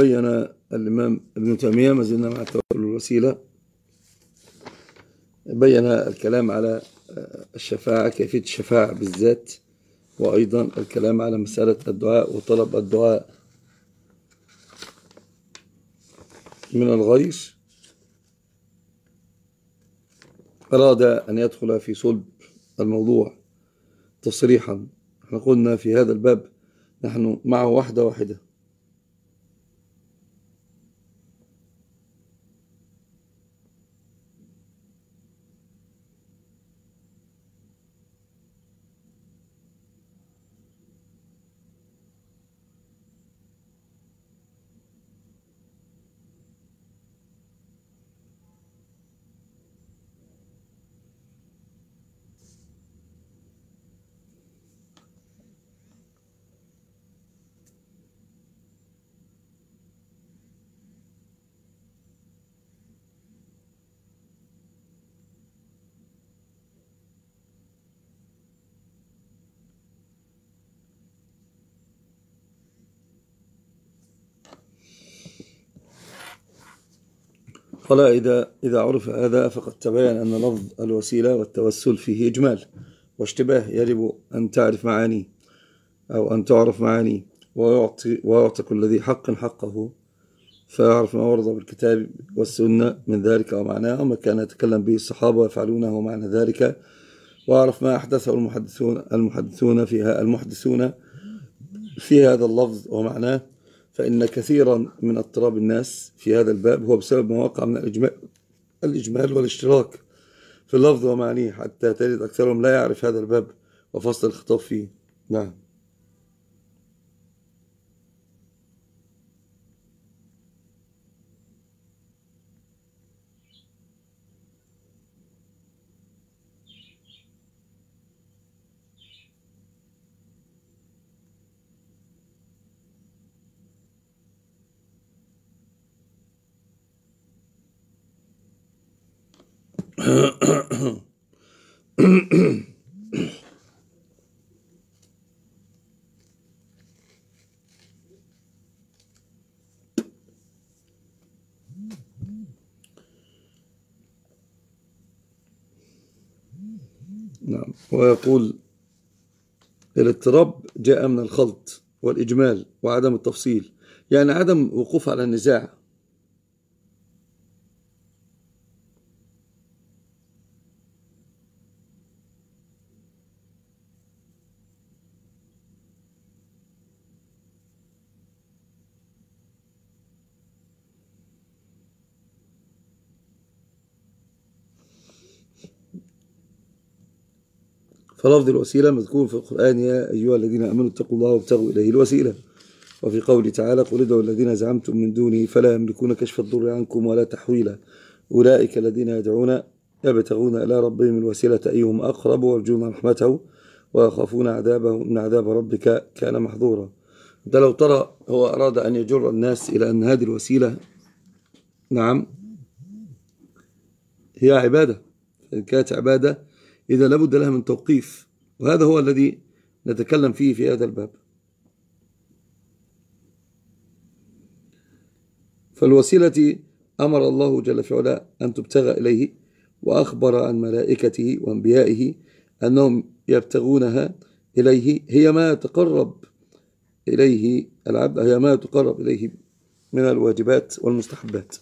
بين الإمام ابن تيمية ما زلنا مع التوكل الوسيلة بين الكلام على الشفاعة كيفية الشفاعة بالذات وأيضا الكلام على مسألة الدعاء وطلب الدعاء من الغيث أراد أن يدخل في صلب الموضوع تصريحا. إحنا قلنا في هذا الباب نحن معه واحدة واحدة. قال إذا, إذا عرف هذا فقد تبين أن لفظ الوسيلة والتوسل فيه إجمال واشتباه يجب أن تعرف معاني أو أن تعرف معاني ويعطي, ويعطي كل ذي حق حقه فيعرف ما ورد بالكتاب والسنة من ذلك ومعناه وما كان يتكلم به الصحابة ويفعلونه ومعنى ذلك ويعرف ما أحدثه المحدثون المحدثون فيها المحدثون في هذا اللفظ ومعناه فإن كثيرا من اضطراب الناس في هذا الباب هو بسبب ما وقع من الإجمال, الإجمال والاشتراك في اللفظ ومعنيه حتى تجد أكثرهم لا يعرف هذا الباب وفصل الخطاب فيه. نعم. نعم. ويقول الاضطراب جاء من الخلط والإجمال وعدم التفصيل. يعني عدم وقوف على النزاع. فلفظ الوسيلة مذكور في القرآن يا أيها الذين أمنوا اتقوا الله وابتغوا إليه الوسيلة. وفي قوله تعالى قل ادعوا الذين زعمتم من دونه فلا يملكون كشف الضر عنكم ولا تحويلا. أولئك الذين يدعون يبتغون إلى ربهم الوسيلة أيهم أقرب ويرجون رحمته ويخافون عذابه إن عذاب ربك كان محظورا. ده لو ترى هو أراد أن يجر الناس إلى أن هذه الوسيلة نعم هي عبادة. إن كانت عبادة إذا لابد لها من توقيف. وهذا هو الذي نتكلم فيه في هذا الباب. فالوسيلة أمر الله جل في علا أن تبتغى إليه وأخبر عن ملائكته وأنبيائه أنهم يبتغونها إليه. هي ما يتقرب إليه العبد هي ما يتقرب إليه من الواجبات والمستحبات.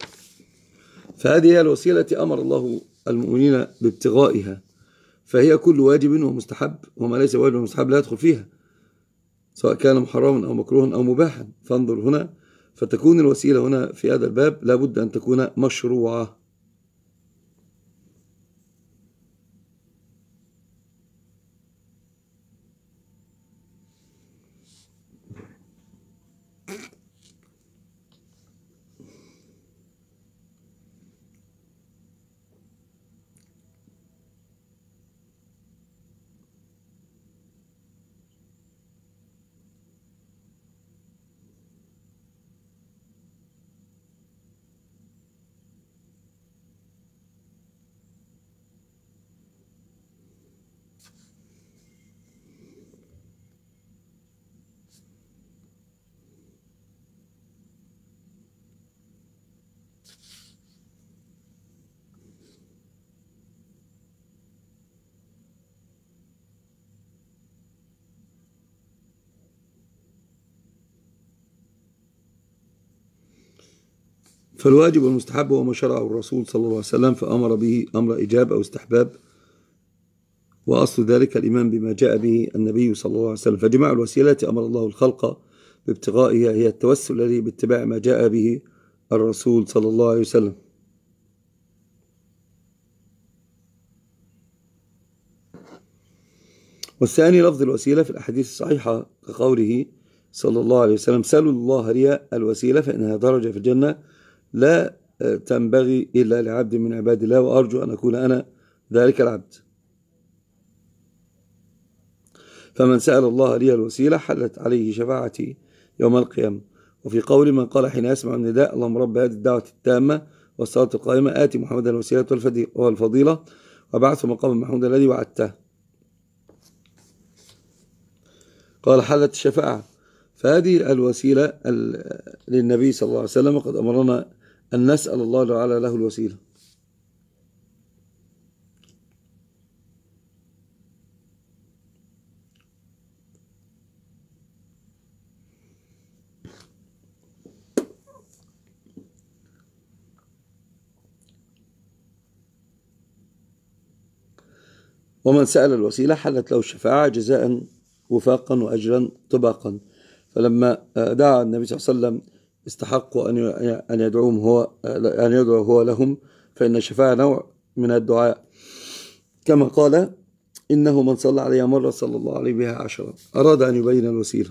فهذه هي الوسيلة أمر الله المؤمنين بابتغائها. فهي كل واجب ومستحب وما ليس واجب ومستحب لا يدخل فيها سواء كان محرما أو مكروها أو مباحا. فانظر هنا فتكون الوسيلة هنا في هذا الباب لابد أن تكون مشروعة. فالواجب والمستحب هو ما شرعه الرسول صلى الله عليه وسلم فأمر به أمر إجاب أو استحباب وأصل ذلك الإيمان بما جاء به النبي صلى الله عليه وسلم. فجماع الوسيلة أمر الله الخلق بابتغائها هي التوسل الذي باتباع ما جاء به الرسول صلى الله عليه وسلم. والثاني لفظ الوسيلة في الأحاديث الصحيحة كقوله صلى الله عليه وسلم سألوا الله لي الوسيلة فإنها درجة في الجنة لا تنبغي إلا لعبد من عباد الله وأرجو أن أكون أنا ذلك العبد. فمن سأل الله لي الوسيلة حلت عليه شفاعتي يوم القيامة. وفي قول من قال حين يسمع النداء اللهم رب هذه الدعوة التامة والصلاة القائمة آتي محمد الوسيلة والفضيلة. وبعث مقام محمود الذي وعدته. قال حلت الشفاعة. فهذه الوسيلة للنبي صلى الله عليه وسلم. قد أمرنا أن نسأل الله تعالى له الوسيلة. ومن سأل الوسيلة حلت له الشفاعة جزاء وفاقا وأجرا طباقا. فلما دعا النبي صلى الله عليه وسلم استحقوا أن أن يدعوهم هو أن يدعو هو لهم فإن الشفاعة نوع من الدعاء. كما قال إنه من صلى علي مرة صلى الله عليه بها عشرة. أراد أن يبين الوسيلة.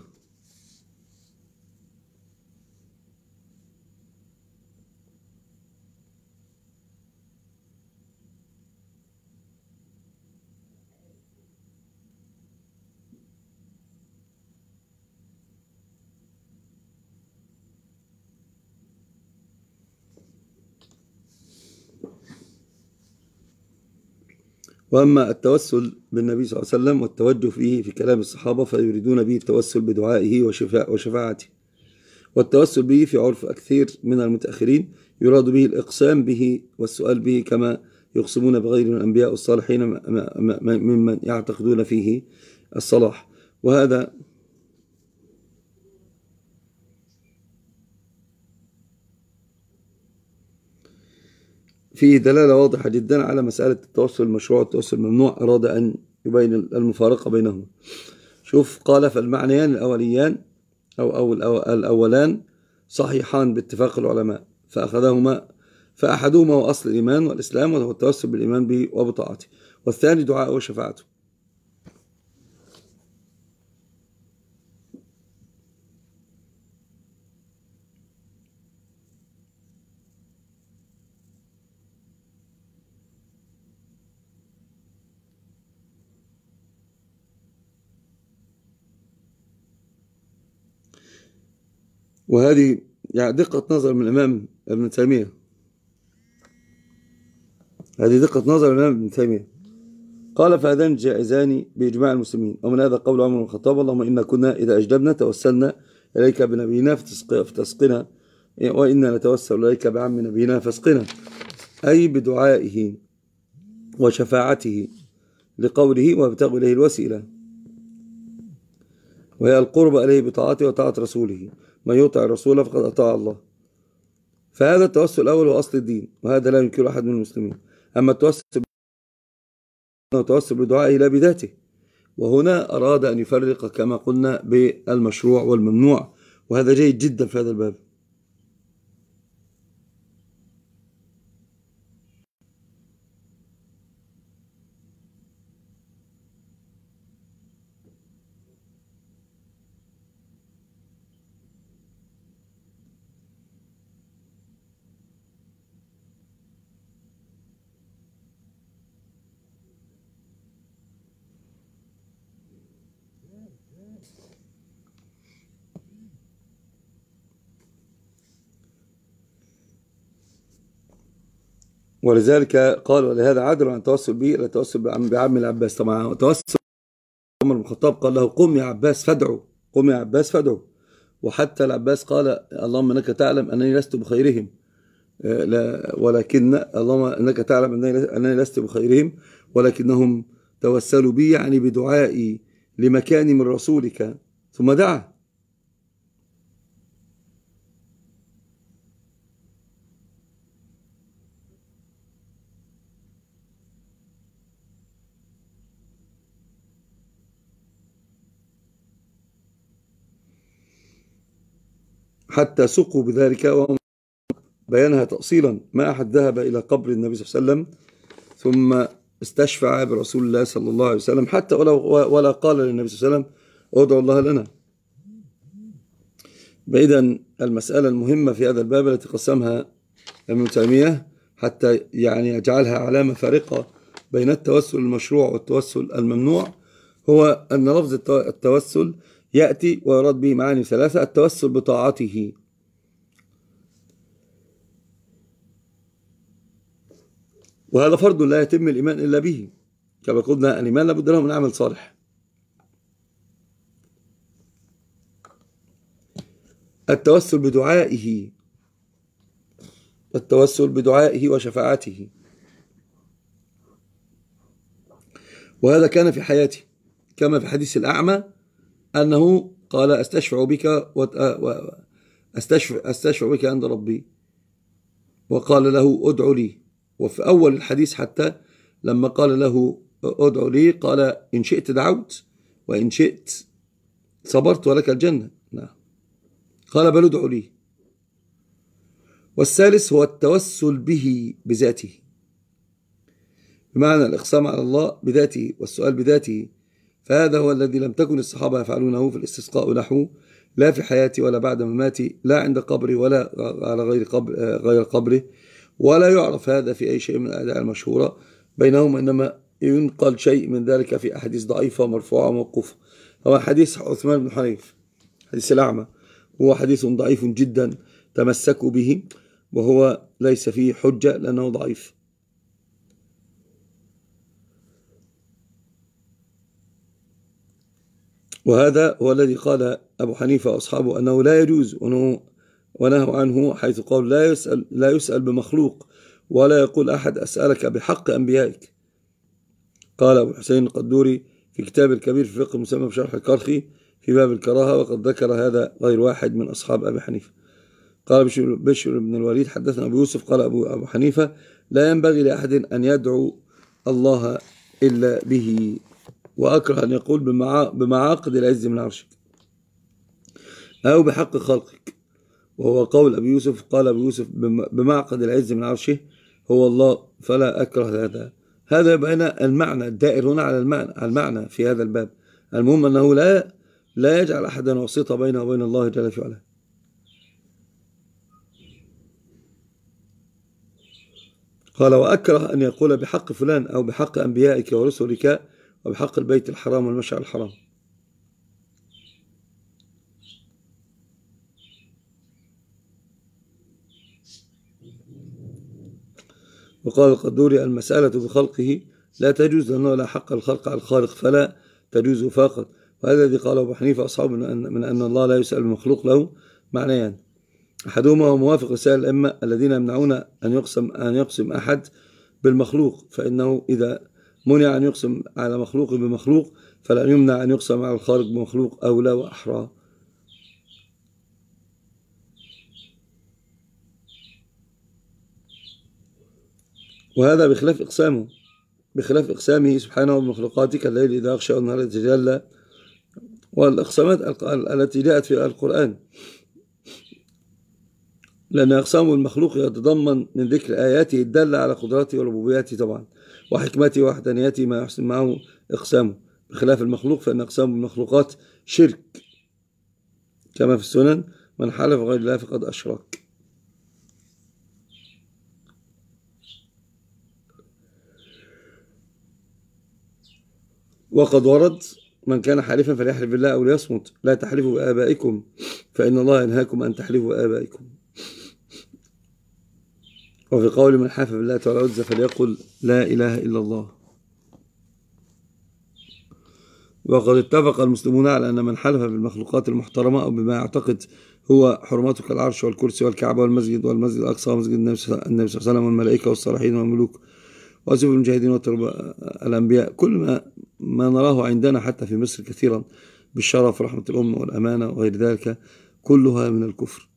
وأما التوسل بالنبي صلى الله عليه وسلم والتوجه فيه في كلام الصحابة فيريدون به التوسل بدعائه وشفاء وشفاعته. والتوسل به في عرف أكثر من المتأخرين يراد به الإقسام به والسؤال به كما يقسمون بغير الأنبياء والصالحين ممن يعتقدون فيه الصلاح. وهذا فيه دلالة واضحة جدا على مسألة التوسل المشروع والتوسل الممنوع أراد أن يبين المفارقة بينهما. شوف قال فالمعنيان الأوليان أو, أو الأولان صحيحان باتفاق العلماء فأخذهما فأحدهما هو أصل الإيمان والإسلام وهو التوسل بالإيمان به وبطاعته والثاني دعاء وشفاعته. وهذه يعني دقة نظر من الإمام ابن تيمية. هذه دقة نظر من الإمام ابن تيمية. قال فهذان جائزان بإجماع المسلمين. ومن هذا قول عمر بن الخطاب اللهم إنا كنا إذا أجدبنا توسلنا إليك بنبينا فتسقنا وإنا نتوسل إليك بعم نبينا فاسقنا. أي بدعائه وشفاعته لقوله وابتغوا إليه الوسيلة. وهي القرب إليه بطاعته وطاعة رسوله. من يطع الرسول فقد أطاع الله. فهذا التوسل الأول هو أصل الدين وهذا لا ينكر أحد من المسلمين. أما التوسل التوسل بدعائه لا بذاته. وهنا أراد أن يفرق كما قلنا بالمشروع والممنوع وهذا جيد جدا في هذا الباب. ولذلك قال ولهذا عدل عن التوسل به إلى التوسل بعم العباس. طبعا توسل عمر بن الخطاب قال له قم يا عباس فادعو قم يا عباس فادعو. وحتى العباس قال اللهم إنك تعلم أنني لست بخيرهم. آه، لا ولكن اللهم إنك تعلم أنني لست بخيرهم ولكنهم توسلوا بي يعني بدعائي لمكاني من رسولك. ثم دعا. حتى سقوا بذلك وهم بيانها تأصيلا. ما أحد ذهب إلى قبر النبي صلى الله عليه وسلم ثم استشفع برسول الله صلى الله عليه وسلم. حتى ولا, ولا قال للنبي صلى الله عليه وسلم ادعو الله لنا. بعيدا المسألة المهمة في هذا الباب التي قسمها ابن تيمية حتى يعني يجعلها علامة فارقة بين التوسل المشروع والتوسل الممنوع هو أن لفظ التوسل يأتي ويراد به معاني ثلاثة التوسل بطاعته. وهذا فرض لا يتم الإيمان إلا به. كما قلنا الإيمان لابد له من عمل صالح. التوسل بدعائه. التوسل بدعائه وشفاعته. وهذا كان في حياته كما في حديث الأعمى أنه قال أستشفع بك أستشفع, أستشفع بك عند ربي. وقال له ادع لي. وفي أول الحديث حتى لما قال له ادع لي قال إن شئت دعوت وإن شئت صبرت ولك الجنة. نعم. قال بل ادع لي. والثالث هو التوسل به بذاته. بمعنى الإقسام على الله بذاته والسؤال بذاته فهذا هو الذي لم تكن الصحابة يفعلونه في الاستسقاء نحو لا في حياتي ولا بعد مماتي لا عند قبري ولا على غير قبر غير قبره ولا يعرف هذا في أي شيء من الأدعاء المشهورة. بينهم إنما ينقل شيء من ذلك في أحاديث ضعيفة مرفوعة موقوفة هو حديث عثمان بن حنيف حديث الأعمى. هو حديث ضعيف جدا تمسكوا به وهو ليس فيه حجة لأنه ضعيف. وهذا هو الذي قال أبو حنيفة وأصحابه أنه لا يجوز ونهوا عنه حيث قال لا يسأل, لا يسأل بمخلوق ولا يقول أحد أسألك بحق أنبيائك. قال أبو الحسين القدوري في كتاب الكبير في فقه المسمى بشرح الكرخي في باب الكراهة وقد ذكر هذا غير واحد من أصحاب أبي حنيفة. قال بشر بن الوليد حدثنا أبو يوسف قال أبو, أبو حنيفة لا ينبغي لأحد أن يدعو الله إلا به. وأكره أن يقول بمعاقد العز من عرشك. أو بحق خلقك. وهو قول أبي يوسف قال أبي يوسف بمعقد العز من عرشه هو الله فلا أكره هذا. هذا بين المعنى الدائر هنا على المعنى, على المعنى في هذا الباب. المهم أنه لا لا يجعل أحدا وسيطة بينه وبين الله جل في علاه. قال وأكره أن يقول بحق فلان أو بحق أنبيائك ورسلك وبحق البيت الحرام والمشعر الحرام. وقال القدوري المسألة بخلقه لا تجوز لأنه لا حق الخلق على الخالق فلا تجوز فقط وهذا الذي قاله أبو حنيفة أصحاب من أن الله لا يسأل المخلوق له معنيان. أحدهما هو موافق رسائل الأئمة الذين يمنعون أن يقسم أن يقسم أحد بالمخلوق فإنه إذا منع أن يقسم على مخلوق بمخلوق فلا يمنع أن يقسم على الخالق بمخلوق أولى وأحرى. وهذا بخلاف إقسامه. بخلاف إقسامه سبحانه بمخلوقاته كالليل إذا أغشى والنهار يتجلى والإقسامات التي جاءت في القرآن. لأن أقسام المخلوق يتضمن من ذكر آياته الدالة على قدراته وربوبياته طبعا. وحكمته وحدانيته ما يحسن معه إقسامه. بخلاف المخلوق فإن أقسام المخلوقات شرك. كما في السنن من حلف غير الله فقد أشرك. وقد ورد من كان حالفا فليحلف بالله أو ليصمت. لا تحلفوا بآبائكم فإن الله ينهاكم أن تحلفوا بآبائكم. وفي قول من حلف بالله تعالى عزة فليقل لا إله إلا الله. وقد اتفق المسلمون على أن من حلف بالمخلوقات المحترمة أو بما يعتقد هو حرمته كالعرش والكرسي والكعبة والمسجد والمسجد الأقصى ومسجد النبي صلى الله عليه وسلم والملائكة والصالحين والملوك وأسف المجاهدين الأنبياء. كل ما, ما نراه عندنا حتى في مصر كثيرا بالشرف ورحمة الأمة والأمانة وغير ذلك كلها من الكفر.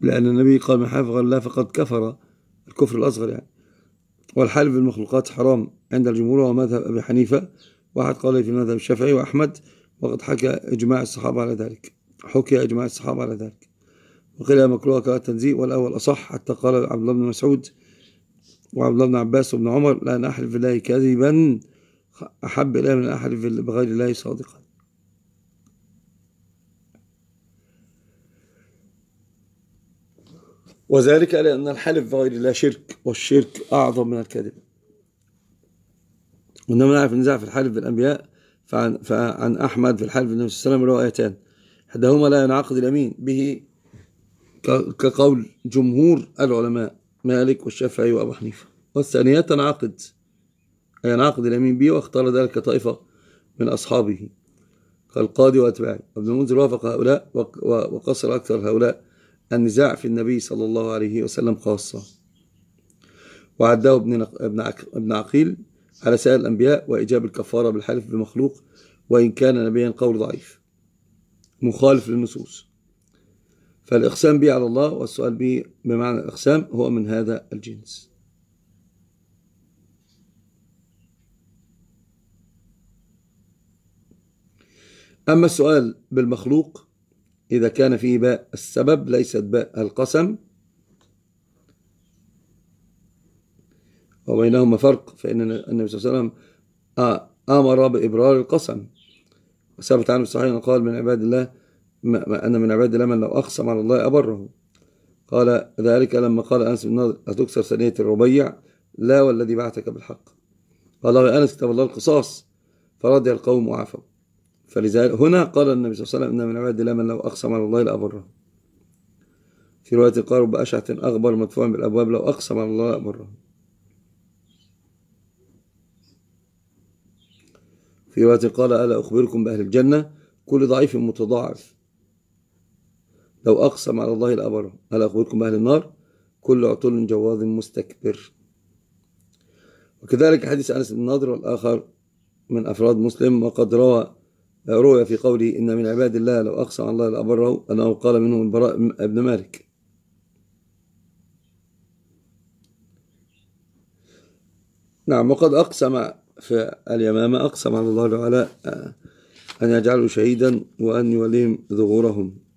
لأن النبي قال من حافظ الله فقد كفر الكفر الأصغر يعني. والحلف بالمخلوقات حرام عند الجمهور ومذهب أبي حنيفة. واحد قال في المذهب الشافعي وأحمد وقد حكى إجماع الصحابة على ذلك. حكي إجماع الصحابة على ذلك. وقيل مكروه كراهة والأول أصح. حتى قال عبد الله بن مسعود وعبد الله بن عباس وابن عمر لا نحلف بالله كذبا أحب إليه من أحلف بغير الله صادقا. وذلك لأن الحلف بغير الله شرك والشرك أعظم من الكذب. وإنما نعرف النزاع في الحلف بالأنبياء فعن, فعن أحمد في الحلف بالنبي صلى الله عليه وسلم روايتان. إحداهما لا ينعقد اليمين به كقول جمهور العلماء مالك والشافعي وأبو حنيفة. والثانية تنعقد أي ينعقد اليمين به واختار ذلك طائفة من أصحابه كالقاضي وأتباعه. ابن المنذر وافق هؤلاء وقصر أكثر هؤلاء. النزاع في النبي صلى الله عليه وسلم خاصة. وعداه ابن ابن عقيل على سائر الأنبياء وإجاب الكفارة بالحلف بمخلوق وإن كان نبيا قول ضعيف. مخالف للنصوص. فالإقسام به على الله والسؤال به بمعنى الإقسام هو من هذا الجنس. أما السؤال بالمخلوق إذا كان فيه باء السبب ليست باء القسم. وبينهما فرق فإن النبي صلى الله عليه وسلم أمر بإبرار القسم. وثبت عنه الصحيح قال من عباد الله أن من عباد الله من لو أقسم على الله أبره. قال ذلك لما قال أنس بن نضر أتكسر ثانية الربيع؟ لا والذي بعثك بالحق. قال أنس كتب الله القصاص فرضي القوم وعفوا. فلذلك هنا قال النبي صلى الله عليه وسلم إن من عباد الله من لو أقسم على الله لأبره. في رواية قال بأشعة أغبر مدفوع بالأبواب لو أقسم على الله لأبره. في رواية قال ألا أخبركم بأهل الجنة؟ كل ضعيف متضاعف. لو أقسم على الله لأبره. ألا أخبركم بأهل النار؟ كل عطل جواظ مستكبر. وكذلك حديث أنس بن والآخر من أفراد مسلم وقد روى روي في قوله إن من عباد الله لو أقسم على الله لأبره أنه قال منه البراء ابن مالك. نعم وقد أقسم في اليمامة أقسم على الله تعالى أن يجعله شهيدا وأن يوليهم ظهورهم.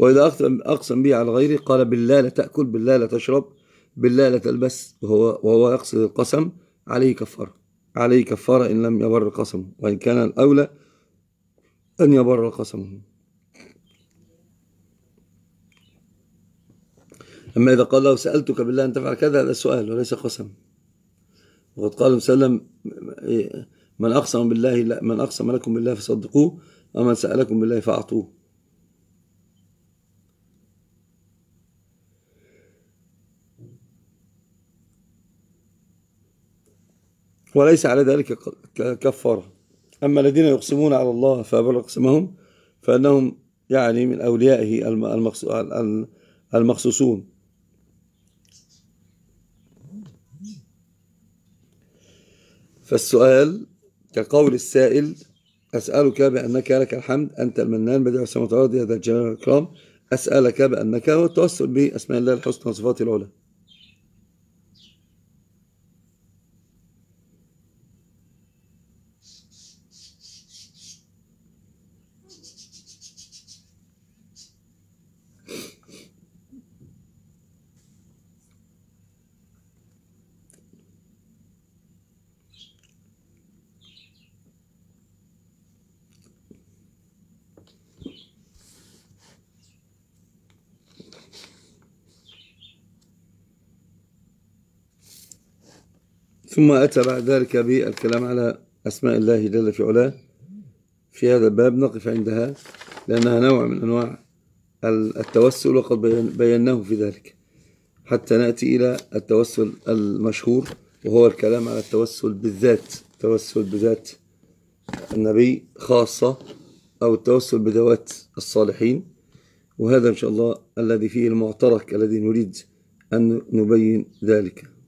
وإذا أقسم به على غيره قال بالله لا تأكل بالله لا تشرب بالله لا تلبس وهو, وهو يقصد القسم عليه كفارة. عليه كفارة إن لم يبر قسمه وإن كان الأولى أن يبر قسمه. أما إذا قال له سألتك بالله أن تفعل كذا هذا سؤال وليس قسم. وقد قال وسلم من أقسم بالله من أقسم لكم بالله فصدقوه ومن سألكم بالله فأعطوه. وليس على ذلك كفارة. أما الذين يقسمون على الله فأبر قسمهم فأنهم يعني من أوليائه المخصوصون. فالسؤال كقول السائل أسألك بأنك لك الحمد أنت المنان بديع السماوات والأرض هذا الجلال والإكرام. أسألك بأنك والتوسل بأسماء الله الحسنى وصفاته العلى. ثم أتى بعد ذلك بالكلام على أسماء الله جل في علاه. في هذا الباب نقف عندها لأنها نوع من أنواع التوسل وقد بيناه في ذلك. حتى نأتي إلى التوسل المشهور وهو الكلام على التوسل بالذات. التوسل بذات النبي خاصة أو التوسل بذوات الصالحين. وهذا إن شاء الله الذي فيه المعترك الذي نريد أن نبين ذلك.